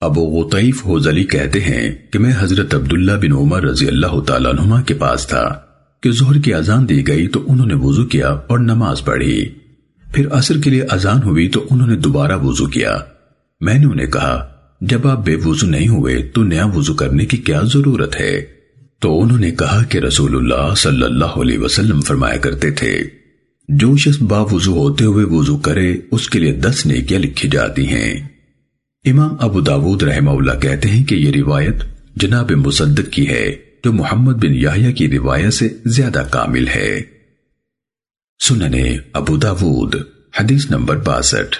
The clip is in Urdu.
ابو غطیف حوزلی کہتے ہیں کہ میں حضرت عبداللہ بن عمر رضی اللہ تعالیٰ عنہ کے پاس تھا کہ ظہر کی اذان دی گئی تو انہوں نے وضو کیا اور نماز پڑھی۔ پھر عصر کے لیے اذان ہوئی تو انہوں نے دوبارہ وضو کیا۔ میں نے انہیں کہا، جب آپ بے وضو نہیں ہوئے تو نیا وضو کرنے کی کیا ضرورت ہے؟ تو انہوں نے کہا کہ رسول اللہ صلی اللہ علیہ وسلم فرمایا کرتے تھے، جو شخص با وضو ہوتے ہوئے وضو کرے، اس کے لیے دس نیکیاں لکھی جاتی ہیں۔ امام ابو داود رحمہ اللہ کہتے ہیں کہ یہ روایت جناب مصدق کی ہے، جو محمد بن یحییٰ کی روایت سے زیادہ کامل ہے۔ سننے ابو داود، حدیث نمبر باسٹھ